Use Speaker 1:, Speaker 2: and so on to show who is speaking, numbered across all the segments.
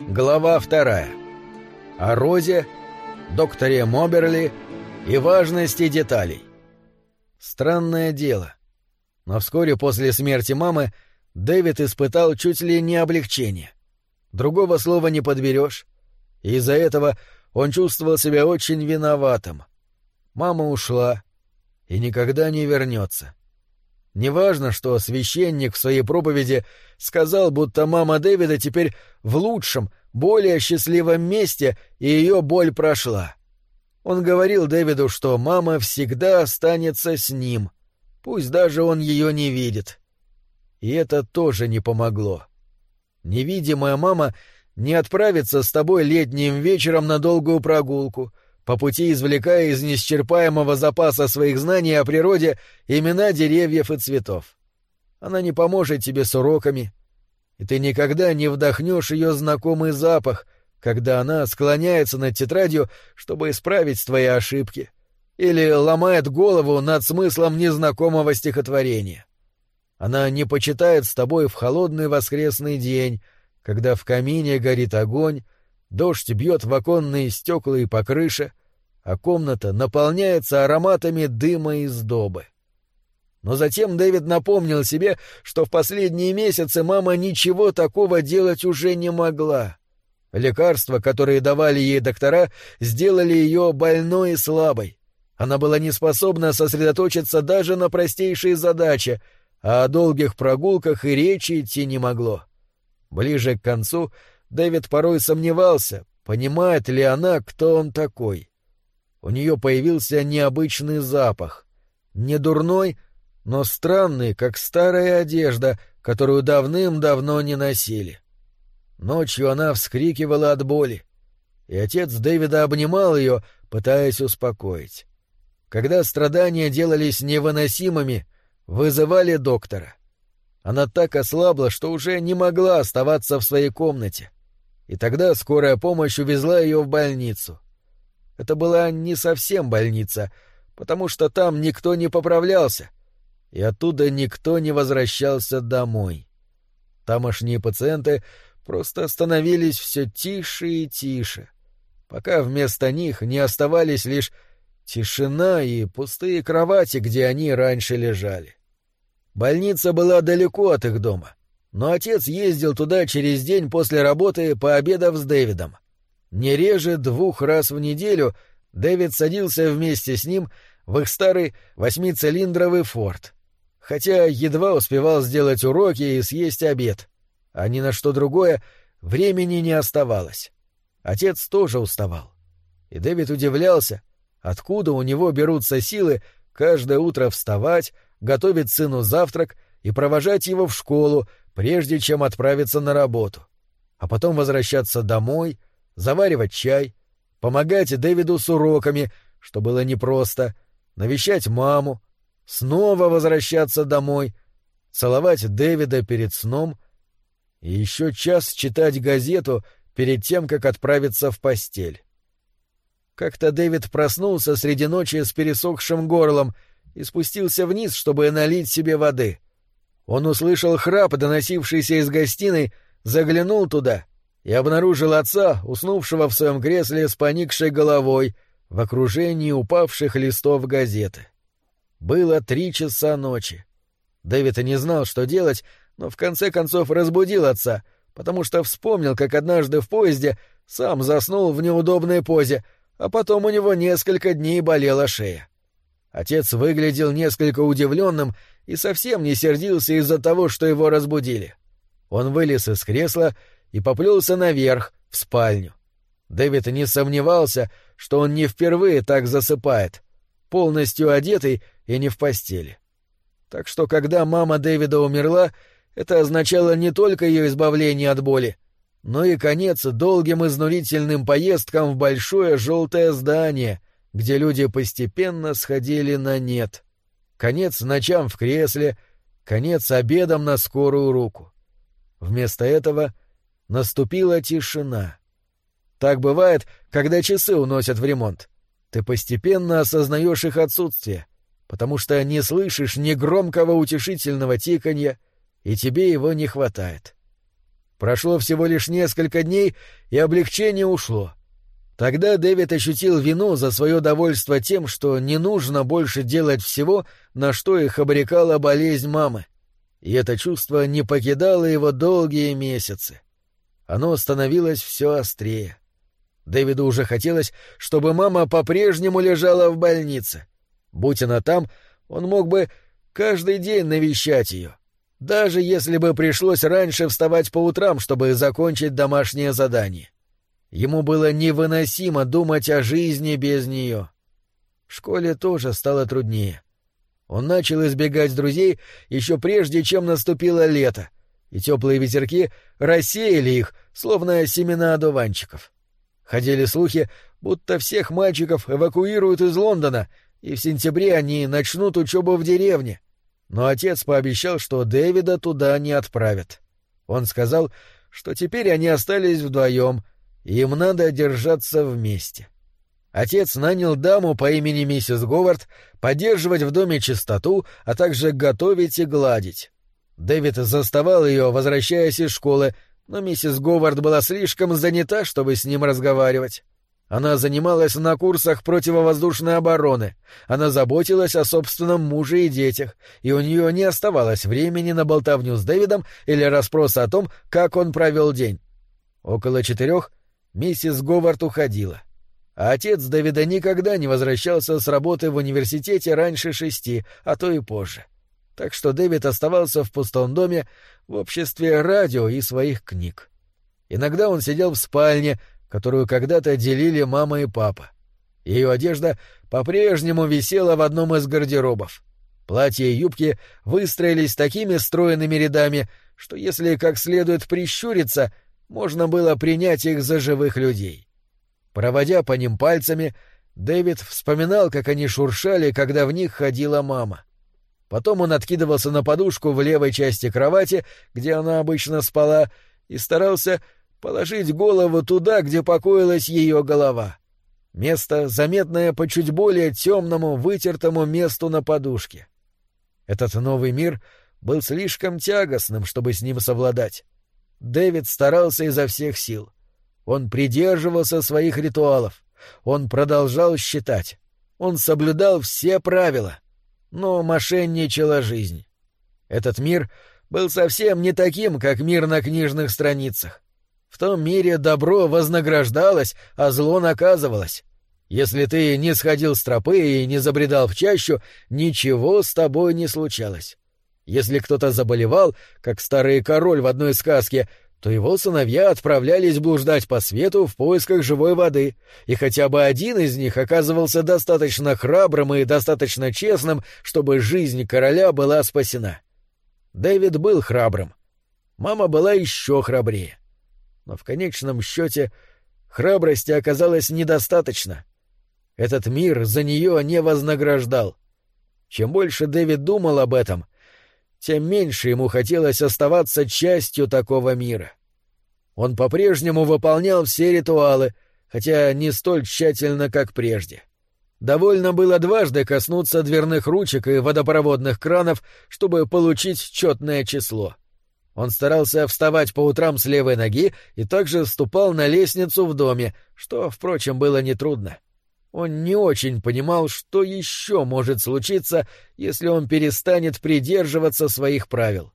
Speaker 1: Глава вторая. О Розе, докторе Моберли и важности деталей. Странное дело. Но вскоре после смерти мамы Дэвид испытал чуть ли не облегчение. Другого слова не подберешь. И из-за этого он чувствовал себя очень виноватым. Мама ушла и никогда не вернется. Неважно, что священник в своей проповеди сказал, будто мама Дэвида теперь в лучшем, более счастливом месте, и ее боль прошла. Он говорил Дэвиду, что мама всегда останется с ним, пусть даже он ее не видит. И это тоже не помогло. Невидимая мама не отправится с тобой летним вечером на долгую прогулку — по пути извлекая из неисчерпаемого запаса своих знаний о природе имена деревьев и цветов. Она не поможет тебе с уроками, и ты никогда не вдохнешь ее знакомый запах, когда она склоняется над тетрадью, чтобы исправить твои ошибки, или ломает голову над смыслом незнакомого стихотворения. Она не почитает с тобой в холодный воскресный день, когда в камине горит огонь, дождь бьет в оконные стекла и по крыше, а комната наполняется ароматами дыма и сдобы. Но затем Дэвид напомнил себе, что в последние месяцы мама ничего такого делать уже не могла. Лекарства, которые давали ей доктора, сделали ее больной и слабой. Она была не способна сосредоточиться даже на простейшей задаче, а о долгих прогулках и речи идти не могло. Ближе к концу Дэвид порой сомневался, понимает ли она, кто он такой у нее появился необычный запах. Не дурной, но странный, как старая одежда, которую давным-давно не носили. Ночью она вскрикивала от боли, и отец Дэвида обнимал ее, пытаясь успокоить. Когда страдания делались невыносимыми, вызывали доктора. Она так ослабла, что уже не могла оставаться в своей комнате. И тогда скорая помощь увезла ее в больницу — это была не совсем больница, потому что там никто не поправлялся, и оттуда никто не возвращался домой. Тамошние пациенты просто становились все тише и тише, пока вместо них не оставались лишь тишина и пустые кровати, где они раньше лежали. Больница была далеко от их дома, но отец ездил туда через день после работы, пообедав с Дэвидом — не реже двух раз в неделю Дэвид садился вместе с ним в их старый восьмицилиндровый форт, хотя едва успевал сделать уроки и съесть обед, а ни на что другое времени не оставалось. Отец тоже уставал. И Дэвид удивлялся, откуда у него берутся силы каждое утро вставать, готовить сыну завтрак и провожать его в школу, прежде чем отправиться на работу, а потом возвращаться домой — заваривать чай, помогать Дэвиду с уроками, что было непросто, навещать маму, снова возвращаться домой, целовать Дэвида перед сном и еще час читать газету перед тем, как отправиться в постель. Как-то Дэвид проснулся среди ночи с пересохшим горлом и спустился вниз, чтобы налить себе воды. Он услышал храп, доносившийся из гостиной, заглянул туда и обнаружил отца, уснувшего в своем кресле с поникшей головой, в окружении упавших листов газеты. Было три часа ночи. Дэвид и не знал, что делать, но в конце концов разбудил отца, потому что вспомнил, как однажды в поезде сам заснул в неудобной позе, а потом у него несколько дней болела шея. Отец выглядел несколько удивленным и совсем не сердился из-за того, что его разбудили. Он вылез из кресла и поплелся наверх, в спальню. Дэвид не сомневался, что он не впервые так засыпает, полностью одетый и не в постели. Так что, когда мама Дэвида умерла, это означало не только ее избавление от боли, но и конец долгим изнурительным поездкам в большое желтое здание, где люди постепенно сходили на нет. Конец ночам в кресле, конец обедам на скорую руку. Вместо этого — Наступила тишина. Так бывает, когда часы уносят в ремонт. Ты постепенно осознаешь их отсутствие, потому что не слышишь ни громкого утешительного тиканья, и тебе его не хватает. Прошло всего лишь несколько дней, и облегчение ушло. Тогда Дэвид ощутил вину за свое довольство тем, что не нужно больше делать всего, на что их обрекала болезнь мамы. И это чувство не покидало его долгие месяцы. Оно становилось все острее. Дэвиду уже хотелось, чтобы мама по-прежнему лежала в больнице. Будь она там, он мог бы каждый день навещать ее, даже если бы пришлось раньше вставать по утрам, чтобы закончить домашнее задание. Ему было невыносимо думать о жизни без нее. В школе тоже стало труднее. Он начал избегать друзей еще прежде, чем наступило лето, и теплые ветерки рассеяли их, словно семена одуванчиков. Ходили слухи, будто всех мальчиков эвакуируют из Лондона, и в сентябре они начнут учебу в деревне. Но отец пообещал, что Дэвида туда не отправят. Он сказал, что теперь они остались вдвоем — им надо держаться вместе. Отец нанял даму по имени миссис Говард поддерживать в доме чистоту, а также готовить и гладить. Дэвид заставал ее, возвращаясь из школы, но миссис Говард была слишком занята, чтобы с ним разговаривать. Она занималась на курсах противовоздушной обороны, она заботилась о собственном муже и детях, и у нее не оставалось времени на болтовню с Дэвидом или расспросы о том, как он провел день. Около четырех Миссис Говард уходила. А отец Давида никогда не возвращался с работы в университете раньше шести, а то и позже. Так что Дэвид оставался в пустом доме в обществе радио и своих книг. Иногда он сидел в спальне, которую когда-то делили мама и папа. Ее одежда по-прежнему висела в одном из гардеробов. Платья и юбки выстроились такими стройными рядами, что если как следует прищуриться — можно было принять их за живых людей. Проводя по ним пальцами, Дэвид вспоминал, как они шуршали, когда в них ходила мама. Потом он откидывался на подушку в левой части кровати, где она обычно спала, и старался положить голову туда, где покоилась ее голова. Место, заметное по чуть более темному, вытертому месту на подушке. Этот новый мир был слишком тягостным, чтобы с ним совладать. Дэвид старался изо всех сил. Он придерживался своих ритуалов. Он продолжал считать. Он соблюдал все правила. Но мошенничала жизнь. Этот мир был совсем не таким, как мир на книжных страницах. В том мире добро вознаграждалось, а зло наказывалось. Если ты не сходил с тропы и не забредал в чащу, ничего с тобой не случалось. Если кто-то заболевал, как старый король в одной сказке, то его сыновья отправлялись блуждать по свету в поисках живой воды, и хотя бы один из них оказывался достаточно храбрым и достаточно честным, чтобы жизнь короля была спасена. Дэвид был храбрым. Мама была еще храбрее. Но в конечном счете храбрости оказалось недостаточно. Этот мир за нее не вознаграждал. Чем больше Дэвид думал об этом — тем меньше ему хотелось оставаться частью такого мира. Он по-прежнему выполнял все ритуалы, хотя не столь тщательно, как прежде. Довольно было дважды коснуться дверных ручек и водопроводных кранов, чтобы получить четное число. Он старался вставать по утрам с левой ноги и также ступал на лестницу в доме, что, впрочем, было нетрудно. Он не очень понимал, что еще может случиться, если он перестанет придерживаться своих правил.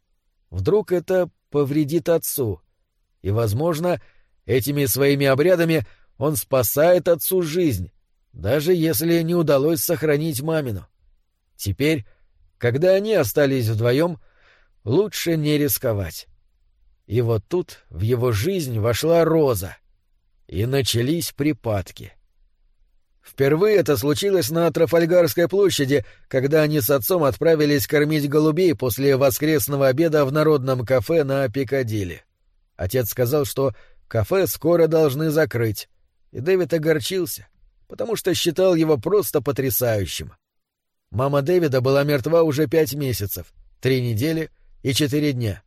Speaker 1: Вдруг это повредит отцу. И, возможно, этими своими обрядами он спасает отцу жизнь, даже если не удалось сохранить мамину. Теперь, когда они остались вдвоем, лучше не рисковать. И вот тут в его жизнь вошла Роза, и начались припадки — Впервые это случилось на Трафальгарской площади, когда они с отцом отправились кормить голубей после воскресного обеда в народном кафе на Пикадилли. Отец сказал, что кафе скоро должны закрыть, и Дэвид огорчился, потому что считал его просто потрясающим. Мама Дэвида была мертва уже пять месяцев, три недели и четыре дня.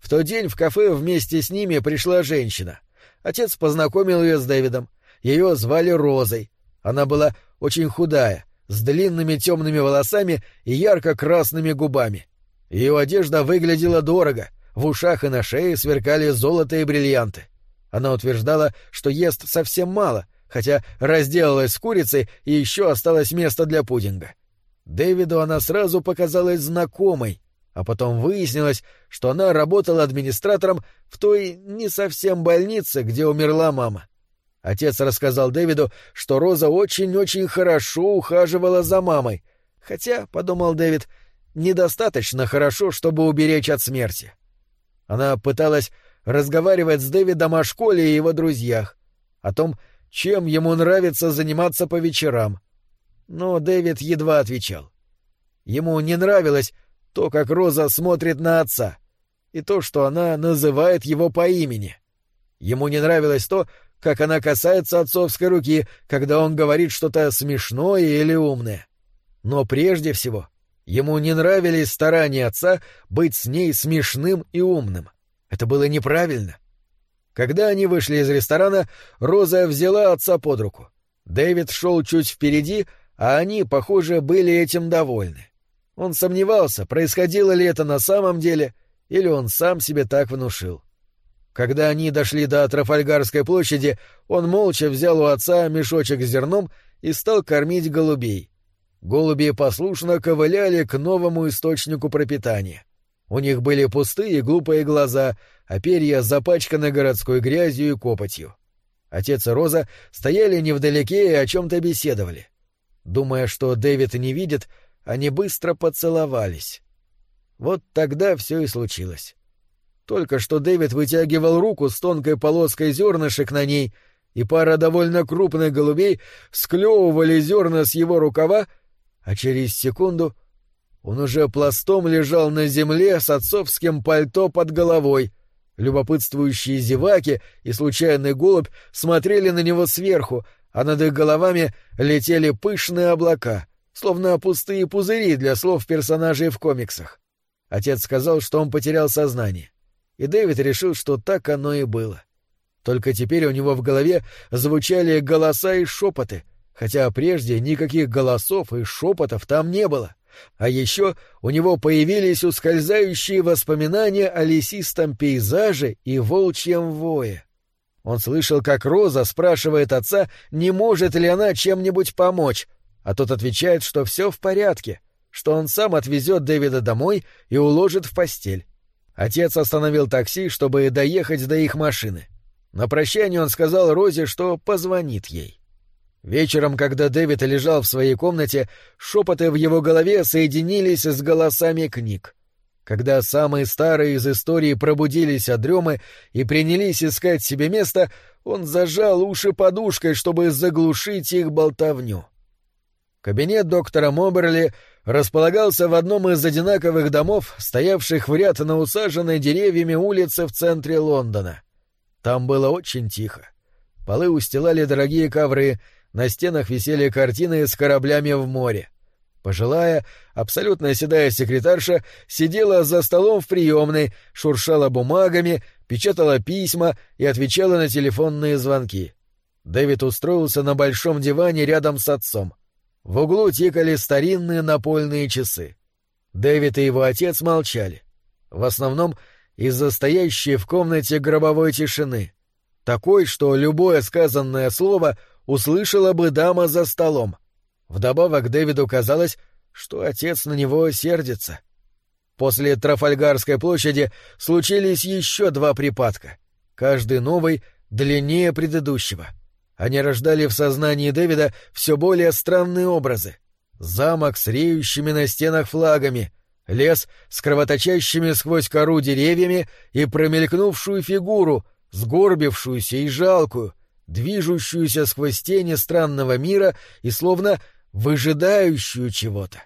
Speaker 1: В тот день в кафе вместе с ними пришла женщина. Отец познакомил ее с Дэвидом. Ее звали Розой — она была очень худая, с длинными темными волосами и ярко-красными губами. Ее одежда выглядела дорого, В ушах и на шее сверкали золото и бриллианты. Она утверждала, что ест совсем мало, хотя разделалась с курицей и еще осталось место для пудинга. Дэвиду она сразу показалась знакомой, а потом выяснилось, что она работала администратором в той не совсем больнице, где умерла мама. Отец рассказал Дэвиду, что Роза очень-очень хорошо ухаживала за мамой, хотя, — подумал Дэвид, — недостаточно хорошо, чтобы уберечь от смерти. Она пыталась разговаривать с Дэвидом о школе и его друзьях, о том, чем ему нравится заниматься по вечерам. Но Дэвид едва отвечал. Ему не нравилось то, как Роза смотрит на отца, и то, что она называет его по имени. Ему не нравилось то, как она касается отцовской руки, когда он говорит что-то смешное или умное. Но прежде всего ему не нравились старания отца быть с ней смешным и умным. Это было неправильно. Когда они вышли из ресторана, Роза взяла отца под руку. Дэвид шел чуть впереди, а они, похоже, были этим довольны. Он сомневался, происходило ли это на самом деле, или он сам себе так внушил. Когда они дошли до Трафальгарской площади, он молча взял у отца мешочек с зерном и стал кормить голубей. Голуби послушно ковыляли к новому источнику пропитания. У них были пустые глупые глаза, а перья запачканы городской грязью и копотью. Отец и Роза стояли невдалеке и о чем-то беседовали. Думая, что Дэвид не видит, они быстро поцеловались. Вот тогда все и случилось. Только что Дэвид вытягивал руку с тонкой полоской зернышек на ней, и пара довольно крупных голубей склевывали зерна с его рукава, а через секунду он уже пластом лежал на земле с отцовским пальто под головой. Любопытствующие зеваки и случайный голубь смотрели на него сверху, а над их головами летели пышные облака, словно пустые пузыри для слов персонажей в комиксах. Отец сказал, что он потерял сознание и Дэвид решил, что так оно и было. Только теперь у него в голове звучали голоса и шепоты, хотя прежде никаких голосов и шепотов там не было. А еще у него появились ускользающие воспоминания о лесистом пейзаже и волчьем вое. Он слышал, как Роза спрашивает отца, не может ли она чем-нибудь помочь, а тот отвечает, что все в порядке, что он сам отвезет Дэвида домой и уложит в постель. Отец остановил такси, чтобы доехать до их машины. На прощание он сказал Розе, что позвонит ей. Вечером, когда Дэвид лежал в своей комнате, шепоты в его голове соединились с голосами книг. Когда самые старые из истории пробудились от дремы и принялись искать себе место, он зажал уши подушкой, чтобы заглушить их болтовню. Кабинет доктора Моберли располагался в одном из одинаковых домов, стоявших в ряд на усаженной деревьями улице в центре Лондона. Там было очень тихо. Полы устилали дорогие ковры, на стенах висели картины с кораблями в море. Пожилая, абсолютно седая секретарша сидела за столом в приемной, шуршала бумагами, печатала письма и отвечала на телефонные звонки. Дэвид устроился на большом диване рядом с отцом. В углу тикали старинные напольные часы. Дэвид и его отец молчали. В основном из-за стоящей в комнате гробовой тишины. Такой, что любое сказанное слово услышала бы дама за столом. Вдобавок Дэвиду казалось, что отец на него сердится. После Трафальгарской площади случились еще два припадка, каждый новый длиннее предыдущего — они рождали в сознании Дэвида все более странные образы. Замок с реющими на стенах флагами, лес с кровоточащими сквозь кору деревьями и промелькнувшую фигуру, сгорбившуюся и жалкую, движущуюся сквозь тени странного мира и словно выжидающую чего-то.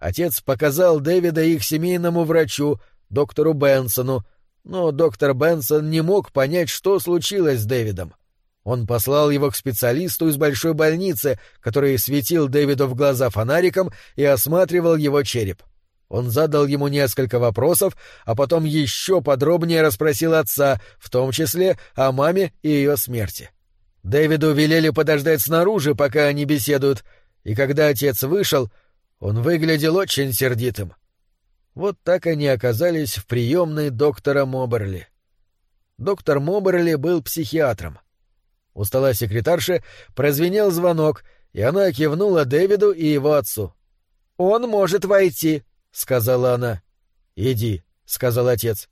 Speaker 1: Отец показал Дэвида их семейному врачу, доктору Бенсону, но доктор Бенсон не мог понять, что случилось с Дэвидом. Он послал его к специалисту из большой больницы, который светил Дэвиду в глаза фонариком и осматривал его череп. Он задал ему несколько вопросов, а потом еще подробнее расспросил отца, в том числе о маме и ее смерти. Дэвиду велели подождать снаружи, пока они беседуют, и когда отец вышел, он выглядел очень сердитым. Вот так они оказались в приемной доктора Моберли. Доктор Моберли был психиатром. У стола секретарши прозвенел звонок, и она кивнула Дэвиду и его отцу. «Он может войти», — сказала она. «Иди», — сказал отец.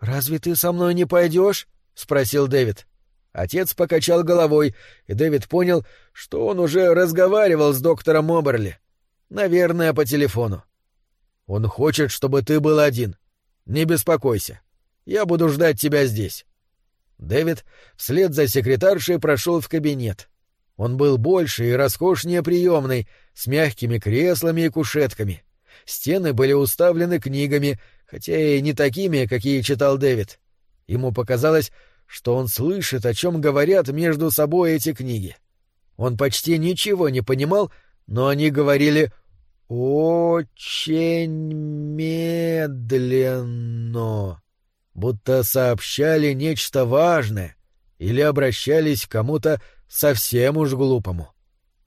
Speaker 1: «Разве ты со мной не пойдешь?» — спросил Дэвид. Отец покачал головой, и Дэвид понял, что он уже разговаривал с доктором Моберли. Наверное, по телефону. «Он хочет, чтобы ты был один. Не беспокойся. Я буду ждать тебя здесь». Дэвид вслед за секретаршей прошел в кабинет. Он был больше и роскошнее приемной, с мягкими креслами и кушетками. Стены были уставлены книгами, хотя и не такими, какие читал Дэвид. Ему показалось, что он слышит, о чем говорят между собой эти книги. Он почти ничего не понимал, но они говорили «очень медленно» будто сообщали нечто важное или обращались к кому-то совсем уж глупому.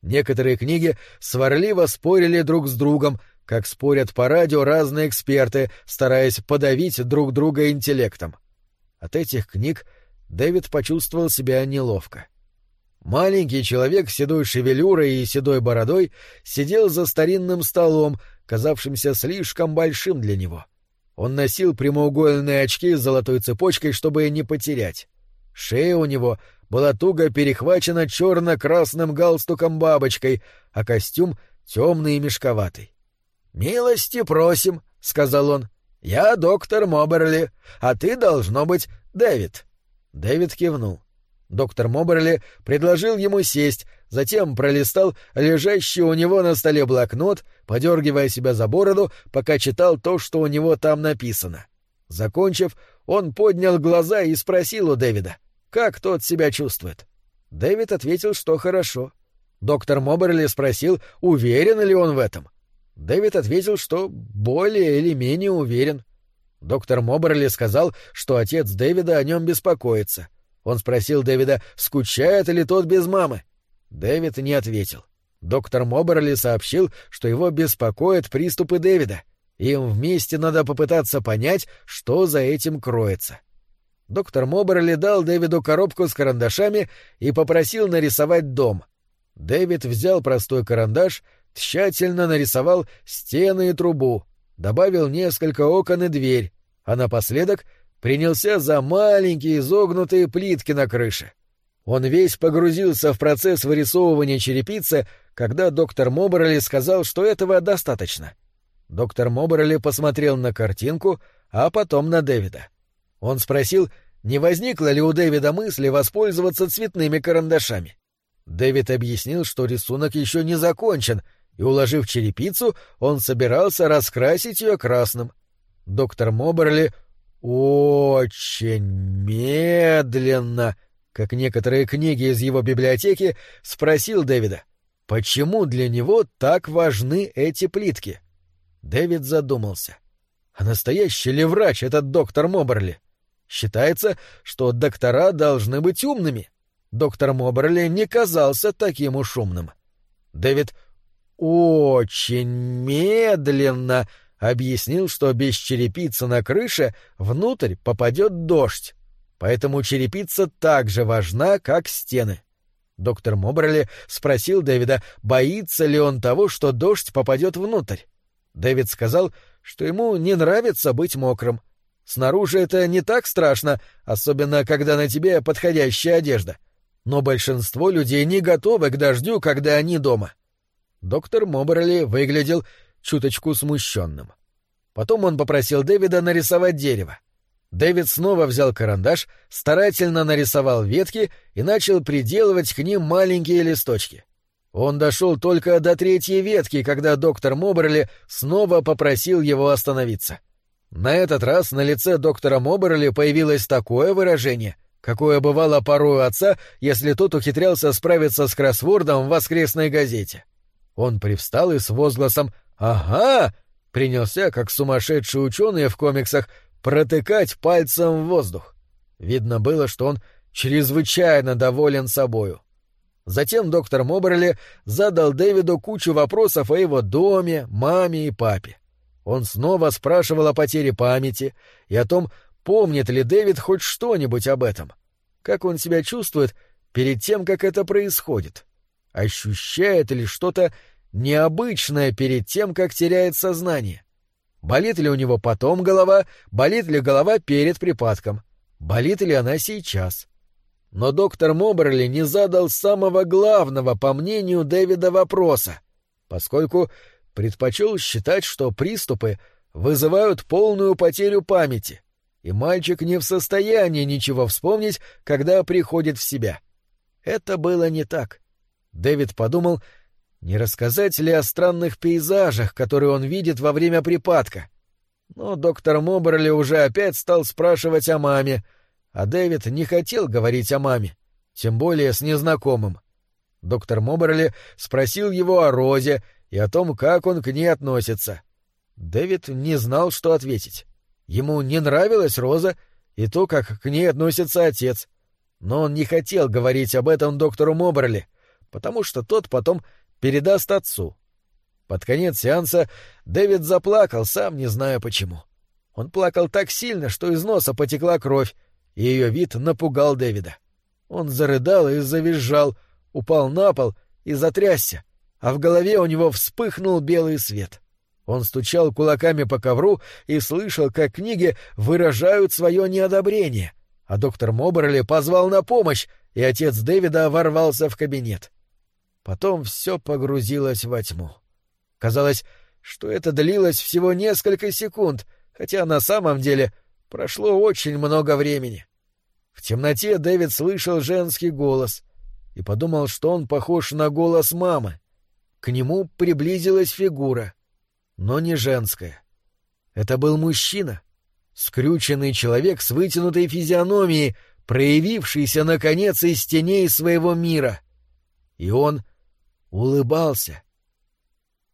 Speaker 1: Некоторые книги сварливо спорили друг с другом, как спорят по радио разные эксперты, стараясь подавить друг друга интеллектом. От этих книг Дэвид почувствовал себя неловко. Маленький человек с седой шевелюрой и седой бородой сидел за старинным столом, казавшимся слишком большим для него — он носил прямоугольные очки с золотой цепочкой, чтобы не потерять. Шея у него была туго перехвачена черно-красным галстуком-бабочкой, а костюм темный и мешковатый. «Милости просим», — сказал он. «Я доктор Моберли, а ты, должно быть, Дэвид». Дэвид кивнул. Доктор Моберли предложил ему сесть, затем пролистал лежащий у него на столе блокнот, подергивая себя за бороду, пока читал то, что у него там написано. Закончив, он поднял глаза и спросил у Дэвида, как тот себя чувствует. Дэвид ответил, что хорошо. Доктор Моберли спросил, уверен ли он в этом. Дэвид ответил, что более или менее уверен. Доктор Моберли сказал, что отец Дэвида о нем беспокоится — он спросил Дэвида, скучает ли тот без мамы. Дэвид не ответил. Доктор Моберли сообщил, что его беспокоят приступы Дэвида. Им вместе надо попытаться понять, что за этим кроется. Доктор Моберли дал Дэвиду коробку с карандашами и попросил нарисовать дом. Дэвид взял простой карандаш, тщательно нарисовал стены и трубу, добавил несколько окон и дверь, а напоследок принялся за маленькие изогнутые плитки на крыше. Он весь погрузился в процесс вырисовывания черепицы, когда доктор Моберли сказал, что этого достаточно. Доктор Моберли посмотрел на картинку, а потом на Дэвида. Он спросил, не возникло ли у Дэвида мысли воспользоваться цветными карандашами. Дэвид объяснил, что рисунок еще не закончен, и, уложив черепицу, он собирался раскрасить ее красным. Доктор Моберли очень медленно, как некоторые книги из его библиотеки, спросил Дэвида, почему для него так важны эти плитки. Дэвид задумался. А настоящий ли врач этот доктор Моберли? Считается, что доктора должны быть умными. Доктор Моберли не казался таким уж умным. Дэвид очень медленно объяснил, что без черепицы на крыше внутрь попадет дождь, поэтому черепица так же важна, как стены. Доктор Моберли спросил Дэвида, боится ли он того, что дождь попадет внутрь. Дэвид сказал, что ему не нравится быть мокрым. Снаружи это не так страшно, особенно когда на тебе подходящая одежда. Но большинство людей не готовы к дождю, когда они дома. Доктор Моберли выглядел чуточку смущенным. Потом он попросил Дэвида нарисовать дерево. Дэвид снова взял карандаш, старательно нарисовал ветки и начал приделывать к ним маленькие листочки. Он дошел только до третьей ветки, когда доктор Моберли снова попросил его остановиться. На этот раз на лице доктора Моберли появилось такое выражение, какое бывало порой у отца, если тот ухитрялся справиться с кроссвордом в воскресной газете. Он привстал и с возгласом «Ага!» принялся, как сумасшедший ученый в комиксах, протыкать пальцем в воздух. Видно было, что он чрезвычайно доволен собою. Затем доктор Моберли задал Дэвиду кучу вопросов о его доме, маме и папе. Он снова спрашивал о потере памяти и о том, помнит ли Дэвид хоть что-нибудь об этом. Как он себя чувствует перед тем, как это происходит? Ощущает ли что-то необычное перед тем, как теряет сознание? Болит ли у него потом голова, болит ли голова перед припадком? Болит ли она сейчас? Но доктор Моберли не задал самого главного, по мнению Дэвида, вопроса, поскольку предпочел считать, что приступы вызывают полную потерю памяти, и мальчик не в состоянии ничего вспомнить, когда приходит в себя. Это было не так. Дэвид подумал, не рассказать ли о странных пейзажах, которые он видит во время припадка. Но доктор Моберли уже опять стал спрашивать о маме, а Дэвид не хотел говорить о маме, тем более с незнакомым. Доктор Моберли спросил его о Розе и о том, как он к ней относится. Дэвид не знал, что ответить. Ему не нравилась Роза и то, как к ней относится отец. Но он не хотел говорить об этом доктору Моберли, потому что тот потом передаст отцу. Под конец сеанса Дэвид заплакал, сам не зная почему. Он плакал так сильно, что из носа потекла кровь, и ее вид напугал Дэвида. Он зарыдал и завизжал, упал на пол и затрясся, а в голове у него вспыхнул белый свет. Он стучал кулаками по ковру и слышал, как книги выражают свое неодобрение, а доктор Моберли позвал на помощь, и отец Дэвида ворвался в кабинет. Потом все погрузилось во тьму. Казалось, что это длилось всего несколько секунд, хотя на самом деле прошло очень много времени. В темноте Дэвид слышал женский голос и подумал, что он похож на голос мамы. К нему приблизилась фигура, но не женская. Это был мужчина, скрюченный человек с вытянутой физиономией, проявившийся, наконец, из теней своего мира. И он улыбался.